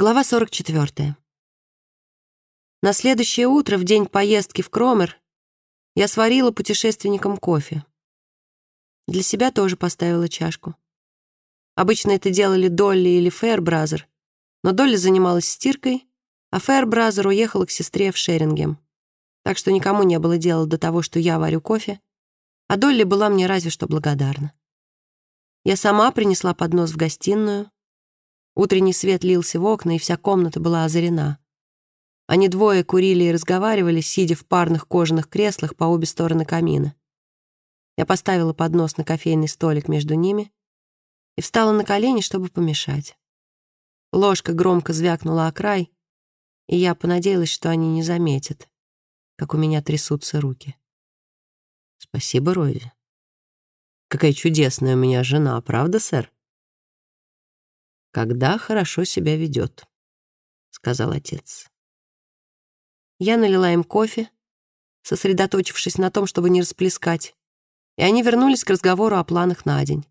Глава 44. На следующее утро, в день поездки в Кромер, я сварила путешественникам кофе. Для себя тоже поставила чашку. Обычно это делали Долли или Фэрбразер, но Долли занималась стиркой, а Фэрбразер уехала к сестре в Шерингем. Так что никому не было дела до того, что я варю кофе, а Долли была мне разве что благодарна. Я сама принесла поднос в гостиную, Утренний свет лился в окна, и вся комната была озарена. Они двое курили и разговаривали, сидя в парных кожаных креслах по обе стороны камина. Я поставила поднос на кофейный столик между ними и встала на колени, чтобы помешать. Ложка громко звякнула о край, и я понадеялась, что они не заметят, как у меня трясутся руки. «Спасибо, Рози. Какая чудесная у меня жена, правда, сэр?» Когда хорошо себя ведет», — сказал отец. Я налила им кофе, сосредоточившись на том, чтобы не расплескать, и они вернулись к разговору о планах на день.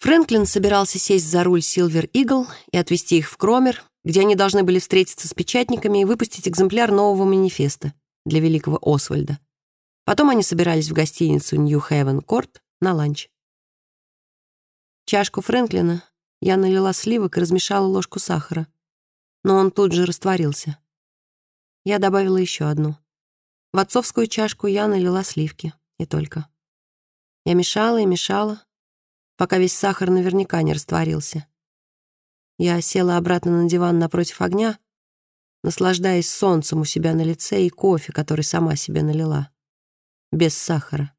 Фрэнклин собирался сесть за руль Silver Eagle и отвезти их в Кромер, где они должны были встретиться с печатниками и выпустить экземпляр нового манифеста для великого Освальда. Потом они собирались в гостиницу Нью Хевен Корт на ланч. Чашку Фрэнклина я налила сливок и размешала ложку сахара. Но он тут же растворился. Я добавила еще одну. В отцовскую чашку я налила сливки. И только. Я мешала и мешала, пока весь сахар наверняка не растворился. Я села обратно на диван напротив огня, наслаждаясь солнцем у себя на лице и кофе, который сама себе налила. Без сахара.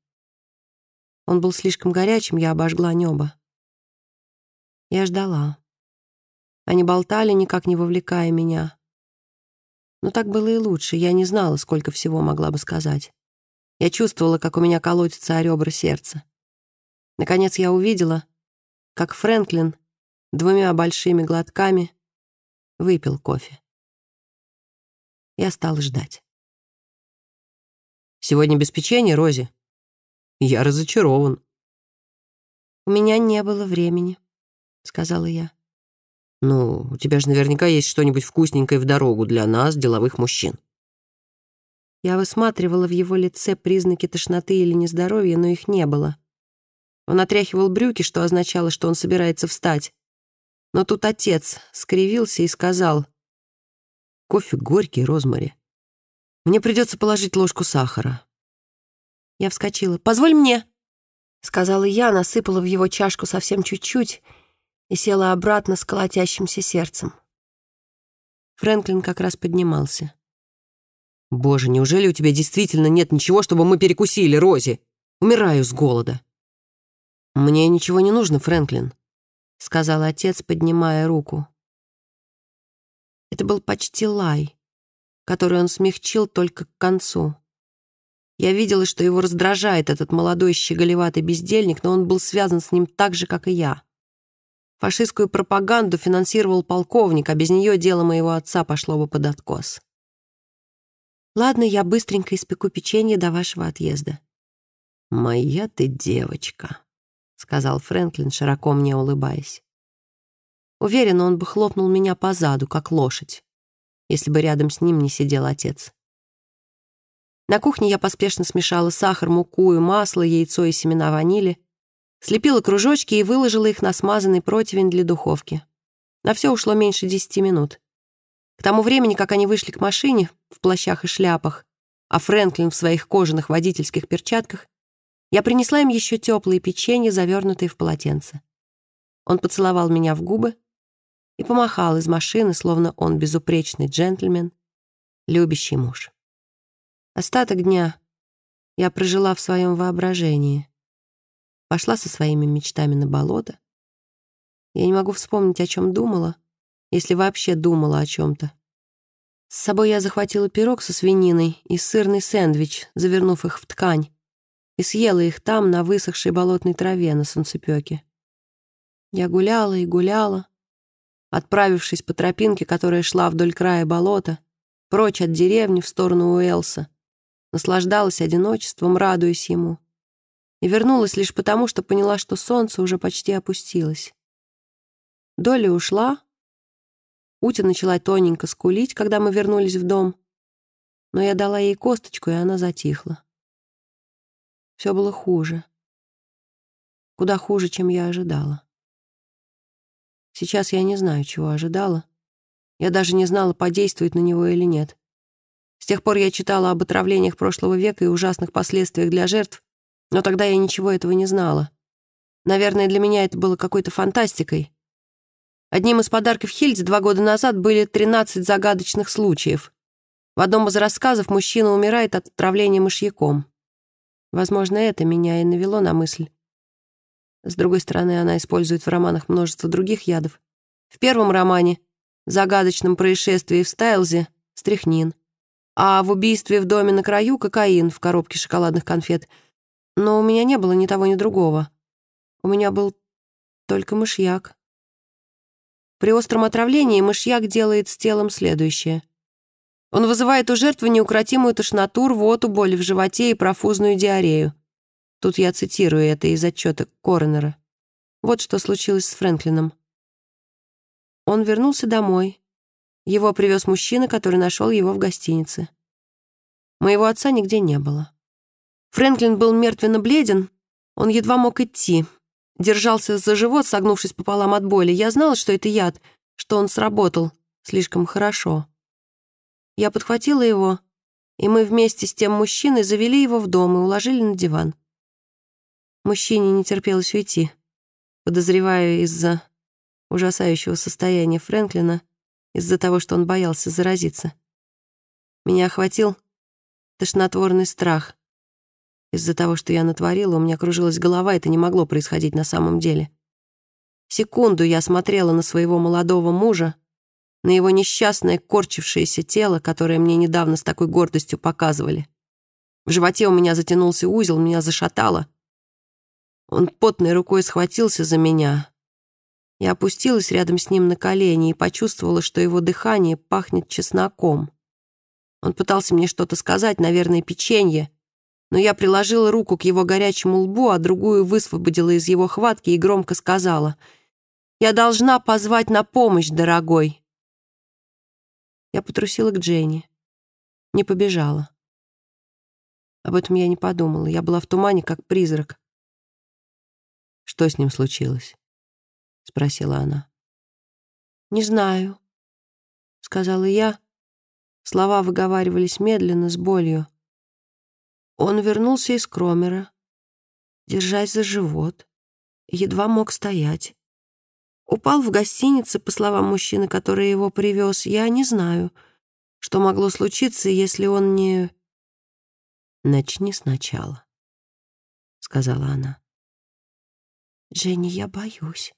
Он был слишком горячим, я обожгла небо. Я ждала. Они болтали, никак не вовлекая меня. Но так было и лучше. Я не знала, сколько всего могла бы сказать. Я чувствовала, как у меня колотится о ребра сердца. Наконец я увидела, как Фрэнклин двумя большими глотками выпил кофе. Я стала ждать. «Сегодня без печенья, Рози?» «Я разочарован». У меня не было времени. — сказала я. «Ну, у тебя же наверняка есть что-нибудь вкусненькое в дорогу для нас, деловых мужчин». Я высматривала в его лице признаки тошноты или нездоровья, но их не было. Он отряхивал брюки, что означало, что он собирается встать. Но тут отец скривился и сказал, «Кофе горький, Розмари. Мне придется положить ложку сахара». Я вскочила. «Позволь мне!» — сказала я, насыпала в его чашку совсем чуть-чуть и села обратно с колотящимся сердцем. Фрэнклин как раз поднимался. «Боже, неужели у тебя действительно нет ничего, чтобы мы перекусили, Рози? Умираю с голода». «Мне ничего не нужно, Фрэнклин», — сказал отец, поднимая руку. Это был почти лай, который он смягчил только к концу. Я видела, что его раздражает этот молодой щеголеватый бездельник, но он был связан с ним так же, как и я. Фашистскую пропаганду финансировал полковник, а без нее дело моего отца пошло бы под откос. Ладно, я быстренько испеку печенье до вашего отъезда. «Моя ты девочка», — сказал Фрэнклин, широко мне улыбаясь. Уверен, он бы хлопнул меня по заду, как лошадь, если бы рядом с ним не сидел отец. На кухне я поспешно смешала сахар, муку и масло, яйцо и семена ванили, Слепила кружочки и выложила их на смазанный противень для духовки. На все ушло меньше десяти минут. К тому времени, как они вышли к машине в плащах и шляпах, а Фрэнклин в своих кожаных водительских перчатках, я принесла им еще теплые печенье, завернутые в полотенце. Он поцеловал меня в губы и помахал из машины, словно он безупречный джентльмен, любящий муж. Остаток дня я прожила в своем воображении — пошла со своими мечтами на болото. Я не могу вспомнить, о чем думала, если вообще думала о чем-то. С собой я захватила пирог со свининой и сырный сэндвич, завернув их в ткань, и съела их там, на высохшей болотной траве на солнцепёке. Я гуляла и гуляла, отправившись по тропинке, которая шла вдоль края болота, прочь от деревни в сторону Уэлса, наслаждалась одиночеством, радуясь ему и вернулась лишь потому, что поняла, что солнце уже почти опустилось. Долли ушла. Ути начала тоненько скулить, когда мы вернулись в дом, но я дала ей косточку, и она затихла. Все было хуже. Куда хуже, чем я ожидала. Сейчас я не знаю, чего ожидала. Я даже не знала, подействует на него или нет. С тех пор я читала об отравлениях прошлого века и ужасных последствиях для жертв, но тогда я ничего этого не знала. Наверное, для меня это было какой-то фантастикой. Одним из подарков Хильдзе два года назад были 13 загадочных случаев. В одном из рассказов мужчина умирает от отравления мышьяком. Возможно, это меня и навело на мысль. С другой стороны, она использует в романах множество других ядов. В первом романе «Загадочном происшествии в Стайлзе» — стряхнин, а в «Убийстве в доме на краю» — кокаин в коробке шоколадных конфет. Но у меня не было ни того, ни другого. У меня был только мышьяк. При остром отравлении мышьяк делает с телом следующее. Он вызывает у жертвы неукротимую тошноту, рвоту, боли в животе и профузную диарею. Тут я цитирую это из отчета Коронера. Вот что случилось с Фрэнклином. Он вернулся домой. Его привез мужчина, который нашел его в гостинице. Моего отца нигде не было. Фрэнклин был мертвенно бледен, он едва мог идти, держался за живот, согнувшись пополам от боли. Я знала, что это яд, что он сработал слишком хорошо. Я подхватила его, и мы вместе с тем мужчиной завели его в дом и уложили на диван. Мужчине не терпелось уйти. Подозреваю, из-за ужасающего состояния Фрэнклина, из-за того, что он боялся заразиться. Меня охватил тошнотворный страх — из-за того, что я натворила, у меня кружилась голова, это не могло происходить на самом деле. Секунду я смотрела на своего молодого мужа, на его несчастное, корчившееся тело, которое мне недавно с такой гордостью показывали. В животе у меня затянулся узел, меня зашатало. Он потной рукой схватился за меня. Я опустилась рядом с ним на колени и почувствовала, что его дыхание пахнет чесноком. Он пытался мне что-то сказать, наверное, печенье, но я приложила руку к его горячему лбу, а другую высвободила из его хватки и громко сказала, «Я должна позвать на помощь, дорогой». Я потрусила к Дженни. Не побежала. Об этом я не подумала. Я была в тумане, как призрак. «Что с ним случилось?» — спросила она. «Не знаю», — сказала я. Слова выговаривались медленно, с болью. Он вернулся из Кромера, держась за живот, едва мог стоять. Упал в гостинице, по словам мужчины, который его привез. Я не знаю, что могло случиться, если он не... «Начни сначала», — сказала она. «Дженни, я боюсь»,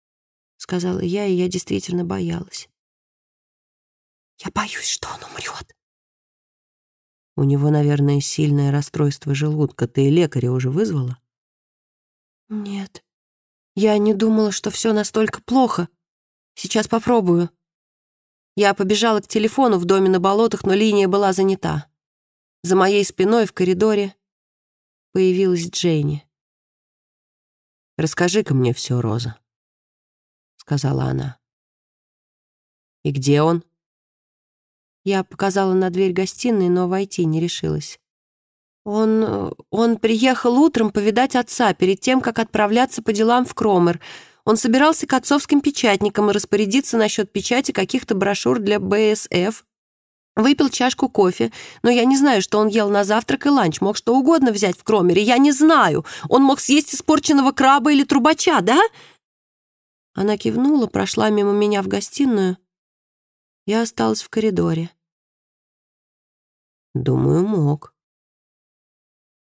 — сказала я, и я действительно боялась. «Я боюсь, что он умрет», у него, наверное, сильное расстройство желудка. Ты лекаря уже вызвала? Нет. Я не думала, что все настолько плохо. Сейчас попробую. Я побежала к телефону в доме на болотах, но линия была занята. За моей спиной в коридоре появилась Джейни. «Расскажи-ка мне все, Роза», — сказала она. «И где он?» Я показала на дверь гостиной, но войти не решилась. Он... он приехал утром повидать отца перед тем, как отправляться по делам в Кромер. Он собирался к отцовским печатникам и распорядиться насчет печати каких-то брошюр для БСФ. Выпил чашку кофе, но я не знаю, что он ел на завтрак и ланч. Мог что угодно взять в Кромере, я не знаю. Он мог съесть испорченного краба или трубача, да? Она кивнула, прошла мимо меня в гостиную. Я осталась в коридоре. Думаю, мог.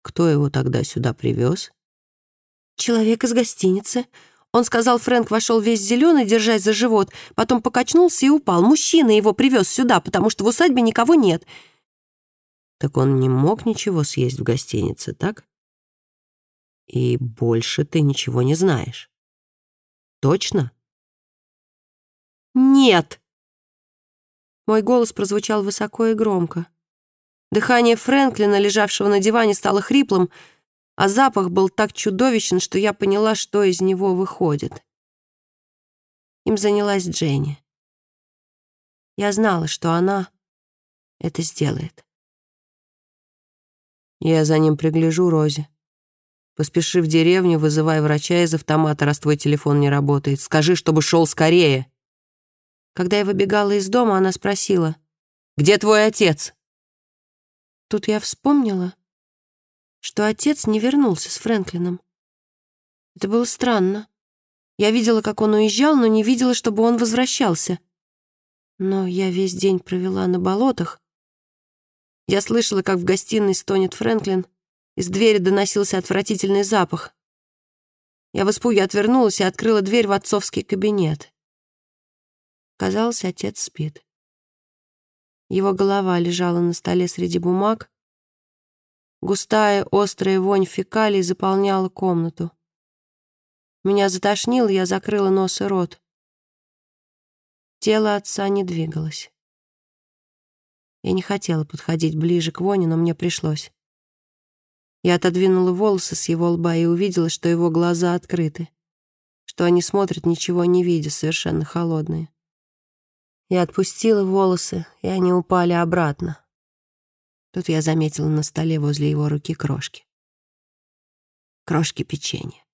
Кто его тогда сюда привез? Человек из гостиницы. Он сказал, Фрэнк вошел весь зеленый, держась за живот, потом покачнулся и упал. Мужчина его привез сюда, потому что в усадьбе никого нет. Так он не мог ничего съесть в гостинице, так? И больше ты ничего не знаешь. Точно? Нет! Мой голос прозвучал высоко и громко. Дыхание Фрэнклина, лежавшего на диване, стало хриплым, а запах был так чудовищен, что я поняла, что из него выходит. Им занялась Дженни. Я знала, что она это сделает. Я за ним пригляжу, Рози. Поспеши в деревню, вызывай врача из автомата, раз твой телефон не работает. Скажи, чтобы шел скорее. Когда я выбегала из дома, она спросила, «Где твой отец?» Тут я вспомнила, что отец не вернулся с Фрэнклином. Это было странно. Я видела, как он уезжал, но не видела, чтобы он возвращался. Но я весь день провела на болотах. Я слышала, как в гостиной стонет Фрэнклин. Из двери доносился отвратительный запах. Я в испуге отвернулась и открыла дверь в отцовский кабинет. Казалось, отец спит. Его голова лежала на столе среди бумаг. Густая, острая вонь фекалий заполняла комнату. Меня затошнило, я закрыла нос и рот. Тело отца не двигалось. Я не хотела подходить ближе к воне, но мне пришлось. Я отодвинула волосы с его лба и увидела, что его глаза открыты, что они смотрят, ничего не видя, совершенно холодные. Я отпустила волосы, и они упали обратно. Тут я заметила на столе возле его руки крошки. Крошки печенья.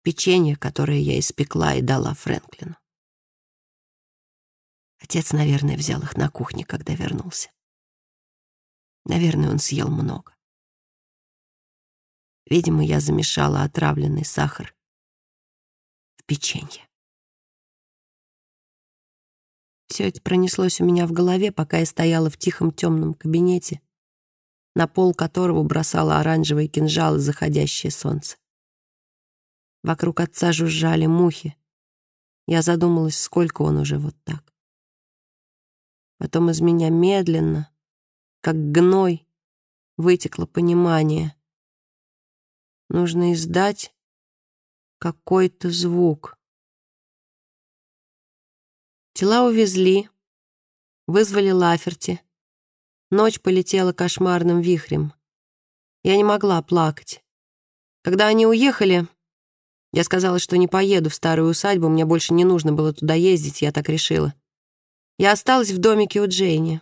Печенье, которое я испекла и дала Фрэнклину. Отец, наверное, взял их на кухне, когда вернулся. Наверное, он съел много. Видимо, я замешала отравленный сахар в печенье. Все это пронеслось у меня в голове, пока я стояла в тихом темном кабинете, на пол которого бросало оранжевые кинжалы заходящее солнце. Вокруг отца жужжали мухи. Я задумалась, сколько он уже вот так. Потом из меня медленно, как гной, вытекло понимание. Нужно издать какой-то звук. Тела увезли, вызвали Лаферти. Ночь полетела кошмарным вихрем. Я не могла плакать. Когда они уехали, я сказала, что не поеду в старую усадьбу, мне больше не нужно было туда ездить, я так решила. Я осталась в домике у Джейни.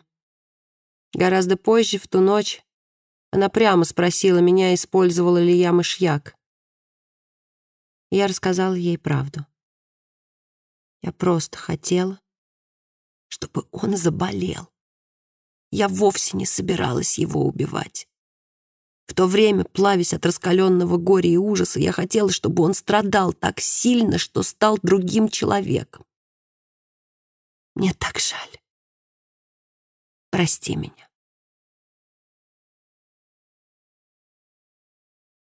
Гораздо позже, в ту ночь, она прямо спросила меня, использовала ли я мышьяк. Я рассказала ей правду. Я просто хотела, чтобы он заболел. Я вовсе не собиралась его убивать. В то время, плавясь от раскаленного горя и ужаса, я хотела, чтобы он страдал так сильно, что стал другим человеком. Мне так жаль. Прости меня.